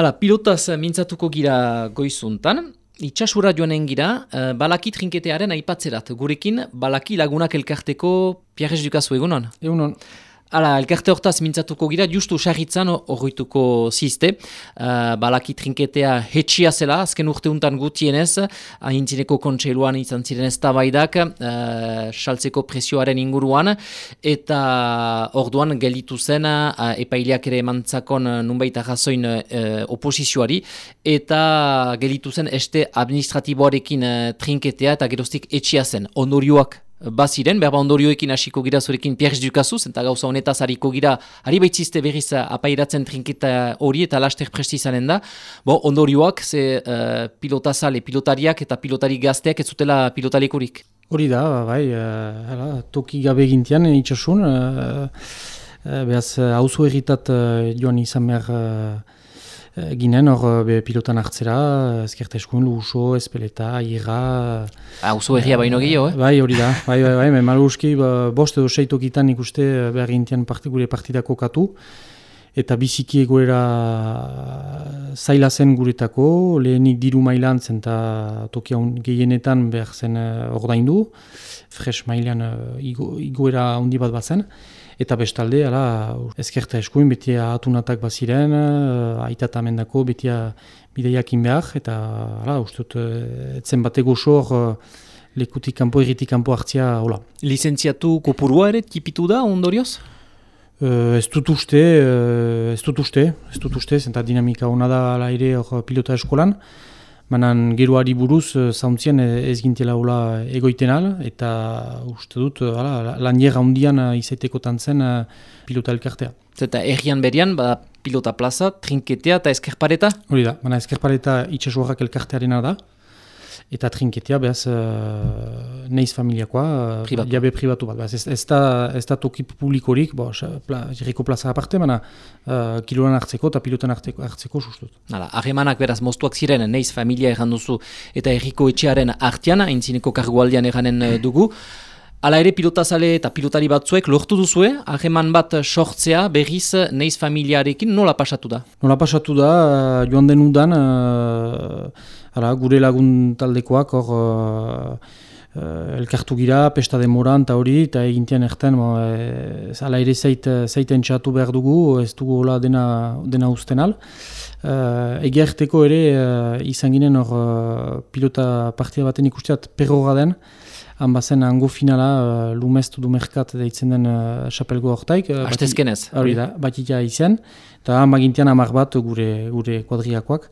Hala, pilotaz mintzatuko gira goizuntan, itxasura joanen gira, uh, balaki trinketearen aipatzerat. Gurekin, balaki lagunak elkarteko Pierrez Dukazu egunon? Egunon. Hala, elkarte hortaz mintzatuko gira, justu sarritzan horretuko zizte. Uh, balaki trinketea hetxia zela, azken urte untan gutienez, ahintzineko kontseiluan izan ziren ez tabaidak, uh, saltzeko presioaren inguruan, eta orduan gelitu zen, uh, epaileak ere emantzakon uh, nunbait arrazoin uh, oposizioari, eta gelitu zen este administratiboarekin uh, trinketea eta geroztik etxia zen, ondorioak baziren, berba ondorioekin hasiko gira zurekin Pierre Dukazuz, eta gauza honetaz hariko gira, ari baitzizte berriz apairatzen trinketa hori eta laster prestizanen da. Bo, ondorioak, ze uh, pilotazale, pilotariak eta pilotari gazteak ez zutela pilotalekurik. Hori da, bai, uh, toki gabe gintian, itxasun, uh, uh, behaz, hauzu erritat uh, joan izan behar Eh, ginen hor be, pilotan hartzera, ezkerte eskun, luso, espeleta, ira... Ah, uso erria baino gehiago, eh? Bai, hori da, bai, bai, bai, bai malu uski, ba, bost edo seitokitan ikuste behar gintian part, gure partidako katu, eta biziki egurera zaila zen guretako, lehenik diru mailan zen eta tokia gehienetan behar zen uh, ordaindu, fresh mailan uh, igoera handi bat bat zen, Eta bestalde, ala, ezkerta eskuin, beti atunatak baziren, uh, aitatamendako, beti bideiak behar, eta ala, ustut, etzen bate goxor, uh, lekutik kanpo, erritik kanpo hartzia, hola. Lizentziatu kopurua ere, tipitu da, ondorioz? Uh, ez dut uste, uh, ez dut uste, ez dut uste, zenta dinamika hona da ala ere pilota eskolan, Manan geroari buruz, uh, zauntzien ez gintela hola egoiten al, eta uste dut, uh, lan jera hundian uh, izaiteko tantzen pilota elkartea. Eta errian berian, bada pilota plaza, trinketea eta eskerpareta? Hori da, mana eskerpareta itxasuarrak elkartearen da, eta trinketea behaz uh, neiz familiakoa, uh, jabe pribatu bat. Behaz, ez, ez, da, ez da toki publikorik, bo, pla, jiriko plaza aparte, mana uh, kiloan hartzeko eta pilotan hartzeko, hartzeko sustut. Hala, ahemanak beraz moztuak ziren neiz familia erran duzu eta erriko etxearen artian, haintzineko kargualdian erranen dugu. Hala ere pilotazale eta pilotari batzuek lortu duzue, aheman bat sortzea berriz neiz familiarekin nola pasatu da? Nola pasatu da, joan denudan, Hala, gure lagun taldekoak hor uh, uh, elkartu gira, pesta demoran eta hori, eta egintian erten, e, ala ere zeit, zeiten txatu behar dugu, ez dugu hola dena, dena usten al. Uh, Egerteko ere uh, izan ginen hor uh, pilota partia baten ikusteat perroga den, han bazen hango finala uh, lumestu du merkat deitzen den uh, xapelgo hortaik. Uh, Astezkenez. Hori da, batitia izan, eta han bagintian amar bat gure, gure kuadriakoak.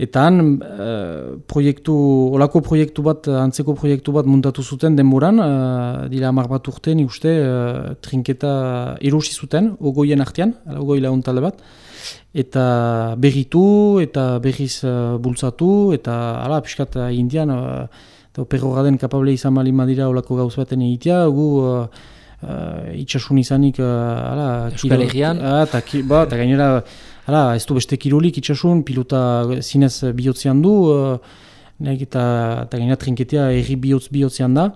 Eta han uh, proiektu, olako proiektu bat, antzeko proiektu bat muntatu zuten denboran, uh, dira amar bat urte, ni uste, uh, trinketa erosi zuten, ogoien artean, ogoi lagun talde bat, eta berritu, eta berriz uh, bultzatu, eta ala, piskat uh, indian, uh, perro den kapable izan mali madira olako gauz baten egitea, gu uh, uh, itxasun izanik, uh, ala, Euskal Herrian, eta ba, gainera, Hala, ez du beste kirolik itxasun, pilota zinez bihotzean du, uh, eta, eta gaina trinketea erri bihotz bihotzean da.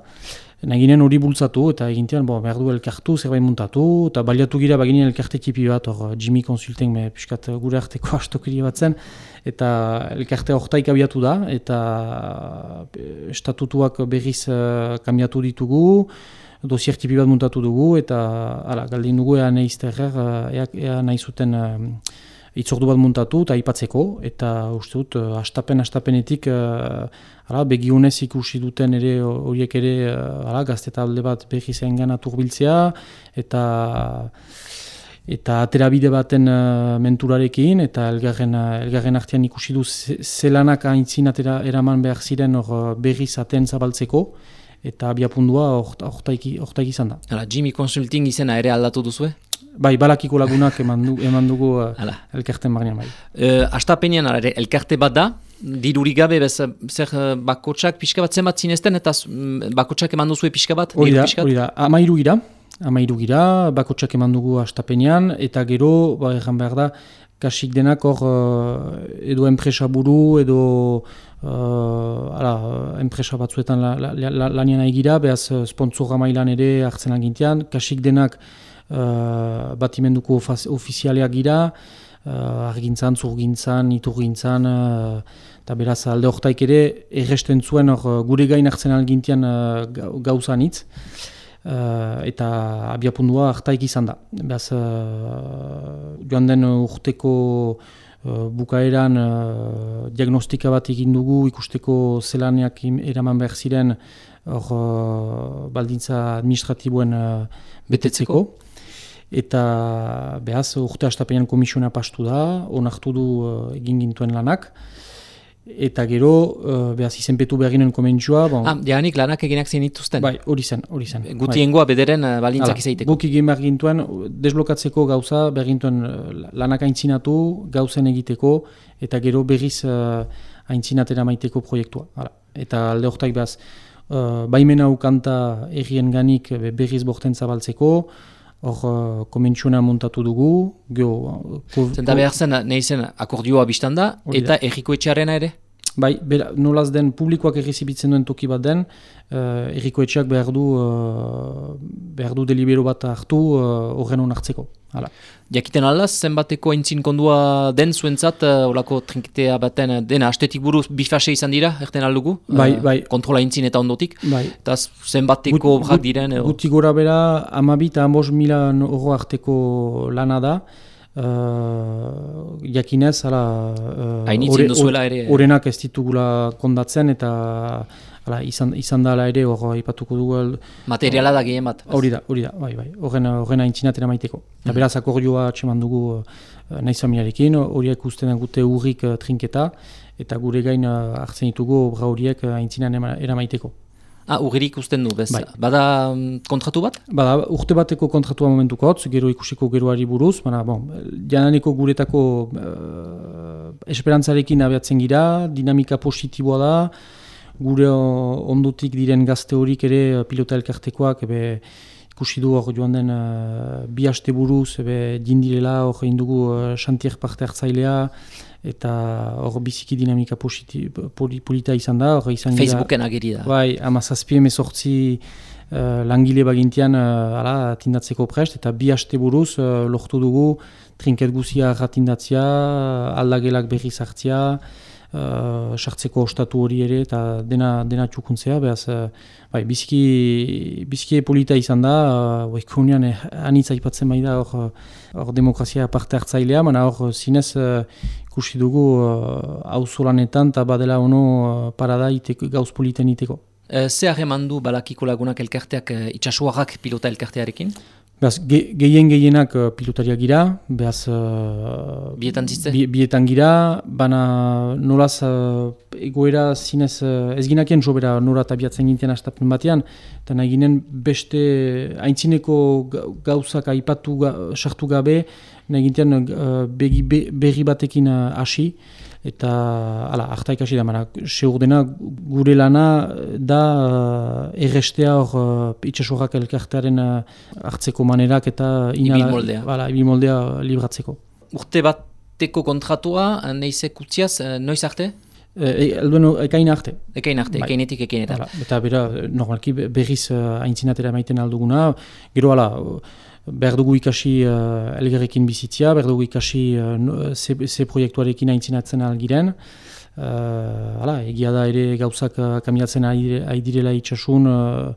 Naginen hori bultzatu eta egintean bo, behar du elkartu, zerbait muntatu, eta baliatu gira baginen elkarte tipi bat, or, Jimmy Consulting, me, piskat gure arteko astokiri bat zen, eta elkarte horretaik abiatu da, eta estatutuak berriz uh, kamiatu ditugu, dosier tipi bat muntatu dugu, eta ala, galdin dugu ea nahi izterrer, ea, nahi zuten itzordu bat muntatu eta aipatzeko eta uste dut uh, astapen astapenetik uh, ala, begiunez ikusi duten ere horiek ere uh, ala, gaztetalde bat behi zen gana turbiltzea eta eta aterabide baten uh, menturarekin eta elgarren, elgarren artean ikusi du zelanak haintzin atera eraman behar ziren hor uh, berriz aten zabaltzeko eta abiapundua hortaik izan da. Hala, Jimmy Consulting izena ere aldatu duzu, Bai, balakiko lagunak eman, du, eman dugu uh, elkarten barnean bai. Uh, Astapenean, elkarte bat da, dirurik gabe, bez, zer uh, bakotsak pixka bat zenbat zinezten, eta mm, bakotsak eman duzu pixka bat? Hori da, hori da, amairu gira, amairu gira, bakotsak eman dugu astapenean, eta gero, ba, behar da, kasik denak hor, uh, edo enpresa buru, edo uh, ala, enpresa batzuetan lanian la, la, la, la egira, behaz sponsorra mailan ere hartzen agintian, kasik denak, uh, batimenduko ofizialeak gira, uh, argintzan, zurgintzan, iturgintzan, eta beraz alde horretaik ere erresten zuen hor gure gain hartzen algintian uh, gauzan hitz. eta abiapundua hartaik izan da. Beraz, joan den urteko uh, bukaeran uh, diagnostika bat egin dugu ikusteko zelaneak eraman behar ziren hor uh, baldintza administratiboen uh, betetzeko. Eta behaz urte astapenean komisiona pastu da, onartu du uh, egin gintuen lanak. Eta gero, uh, behaz izenpetu behar ginen komentzua. Bon. Ah, Dianik lanak eginak zen dituzten? Bai, hori zen, hori zen. Gutiengoa bai. bederen uh, balintzak izaiteko? Guk egin behar gintuen, desblokatzeko gauza, behar gintuen lanak aintzinatu, gauzen egiteko, eta gero berriz uh, aintzinatera maiteko proiektua. Hala. Eta alde horretak behaz, uh, baimena ukanta errien ganik berriz borten zabaltzeko, hor uh, komentsuna montatu dugu. Geho, uh, Zenta behar zen, nahi zen akordioa biztan da, eta erriko etxearena ere? Bai, bera, nolaz den publikoak errezibitzen duen toki bat den, uh, erriko etxeak behar du, uh, behar du delibero bat hartu uh, horren uh, Hala. Jakiten aldaz, zenbateko entzin kondua den zuentzat, uh, olako trinkitea baten, uh, dena, astetik buruz bifase izan dira, erten aldugu? Bai, uh, bai. Kontrola entzin eta ondotik? Bai. Eta zenbateko brak diren? Guti gora bera, amabit, amos milan oro arteko lana da. Uh, jakinez, ala... Uh, duzuela ere. Horenak ez ditugula kondatzen eta... Hala, izan, izan dela ere hor ipatuko dugu. Materiala da gehien bat. Hori da, hori da, bai, bai. Horren, horren haintzinatera maiteko. Eta mm. beraz akordioa atseman dugu uh, nahi zamiarekin, horiek usten gute urrik uh, trinketa, eta gure gain uh, hartzen ditugu obra horiek uh, haintzinan eramaiteko. Ah, urrik usten du, bez. Bai. Bada um, kontratu bat? Bada, urte bateko kontratua momentuko hotz, gero ikusiko geroari buruz, baina, bon, jananeko guretako uh, esperantzarekin abiatzen gira, dinamika positiboa da, gure ondutik diren gazte horik ere eh, pilota elkartekoak ebe ikusi du hor joan den uh, bi haste buruz ebe jindirela hor egin dugu uh, xantier parte hartzailea eta hor biziki dinamika positi, polita izan da hor izan Facebooken ageri da. Bai, amazazpie mezortzi uh, langile bagintian uh, ala, tindatzeko prest eta bi haste buruz uh, lortu dugu trinket guzia ratindatzia aldagelak berriz hartzia uh, sartzeko ostatu hori ere eta dena dena txukuntzea, behaz, uh, bai, biziki, biziki polita izan da, uh, oikonean eh, anitza ipatzen bai da hor, hor demokrazia parte hartzailea, mana hor zinez uh, ikusi dugu hau uh, eta badela ono uh, parada iteko, gauz politen iteko. Uh, Ze harremandu balakiko lagunak elkarteak uh, itxasuarrak pilota elkartearekin? Beaz, ge, gehien gehienak uh, pilotariak gira, behaz... Uh, bietan zizte? bietan gira, baina nolaz uh, egoera zinez uh, ez ginakien sobera nora eta biatzen gintian astapen batean, eta nahi ginen beste haintzineko gauzak aipatu sartu gabe, nahi gintian uh, begi, berri batekin hasi, eta ala, hartaik hasi da, mara, seur dena gure lana da uh, errestea hor uh, itxasorrak elkartearen uh, hartzeko manerak eta inala, moldea. Bala, moldea libratzeko. Urte bateko kontratua, neizek utziaz, noiz arte? E, Elduen ekain arte. Ekain arte, bai. ekainetik ekainetan. Eta bera, normalki berriz uh, aintzinatera maiten alduguna, gero ala, behar dugu ikasi uh, elgerrekin bizitzia, behar dugu ikasi uh, ze, ze proiektuarekin aintzinatzen algiren. Uh, hala, egia da ere gauzak uh, kamiatzen aidirela itxasun uh,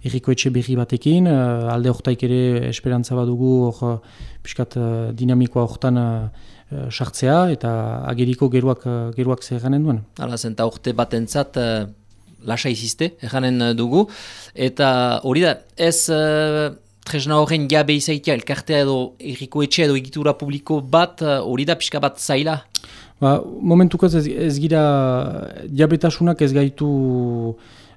erriko etxe berri batekin, uh, alde horretaik ere esperantza badugu hor uh, piskat uh, dinamikoa horretan uh, sartzea eta ageriko geruak, uh, geruak zer ganen duen. Hala, zenta urte batentzat uh, lasa izizte, erganen dugu, eta hori da, ez... Uh, tresna horren jabe izaitia, elkartea edo erriko etxe edo egitura publiko bat, eh, hori da pixka bat zaila? Ba, momentuko ez, ez gira jabetasunak ez gaitu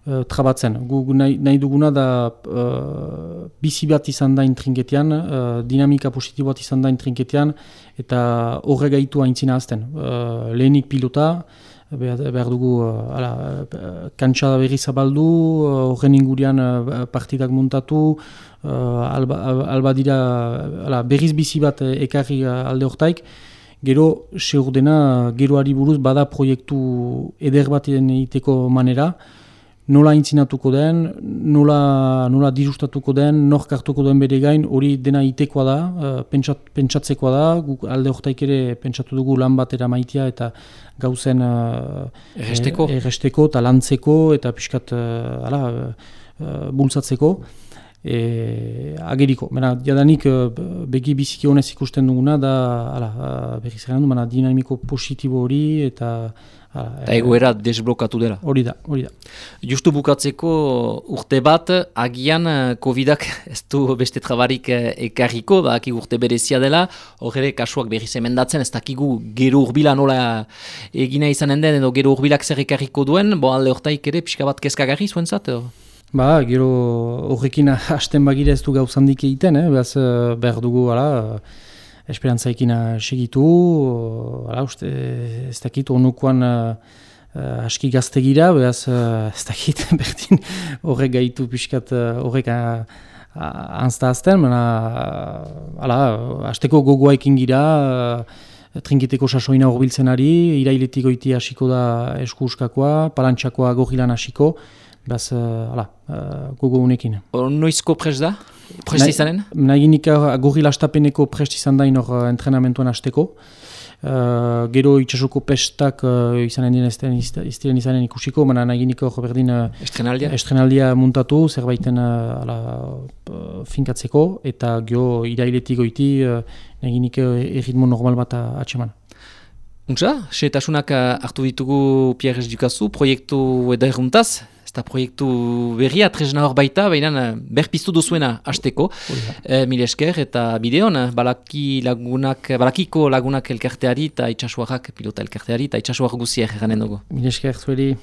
uh, trabatzen. Gu nahi, nahi duguna da uh, bizi bat izan da intrinketian, uh, dinamika positibo bat izan da intrinketian, eta horre gaitu haintzina azten. Uh, lehenik pilota, behar dugu uh, ala, kantsa berri zabaldu, uh, horren ingurian uh, partidak montatu, uh, alba, alba dira ala, berriz bizi bat ekarri alde hortaik, gero seur dena geroari buruz bada proiektu eder bat egiteko manera, nola intzinatuko den, nola, nola dirustatuko den, nork hartuko den bere gain, hori dena itekoa da, uh, pentsat, pentsatzekoa da, guk alde horretaik ere pentsatu dugu lan batera maitia eta gauzen uh, erresteko. erresteko eta lantzeko eta pixkat uh, ala, uh, bultzatzeko. E, ageriko, Mena, jadanik begi biziki honez ikusten duguna da, ala, berriz du, dinamiko positibo hori eta Eta egoera desblokatu dela. Hori da, hori da. Justu bukatzeko urte bat, agian eh, COVID-ak ez du beste trabarik eh, ekarriko, aki urte berezia dela, horre kasuak berriz emendatzen, ez dakigu gero urbila nola egina izanen den, edo gero urbilak zer ekarriko duen, bo alde hortaik ere pixka bat kezkagarri zuen zat? Ba, gero horrekin hasten bagire ez du gauzandik egiten, eh? behaz eh, behar dugu, ala, esperantzaikin segitu, hala uste, ez dakit, onukoan uh, aski gaztegira, behaz, uh, ez dakit, berdin horrek gaitu pixkat horrek uh, anzta azten, baina, hala, azteko gogoa ekin gira, uh, sasoina horbiltzen ari, irailetik goiti hasiko da eskuskakoa, palantxakoa gogilan hasiko, behaz, hala, uh, gogo unekin. Noizko prez da? Prest izanen? Naginik agurri lastapeneko prest izan dain hor uh, entrenamentuan hasteko. Uh, gero itxasoko pestak uh, izanen dien ez diren izanen ikusiko, baina naginik hor berdin uh, estrenaldia? estrenaldia muntatu, zerbaiten uh, ala, uh, finkatzeko, eta gero irailetik goiti uh, naginik uh, erritmo normal bat atseman. Untsa, setasunak hartu ditugu Pierre Dukazu, proiektu edaeruntaz, eta proiektu berria tresna hor baita, baina eh, berpiztu duzuena hasteko, e, mil esker, eta bideon, eh, balaki lagunak, balakiko lagunak elkarteari eta itxasuarrak pilota elkarteari eta itxasuar guziak eranen dugu. Mil esker, zueri.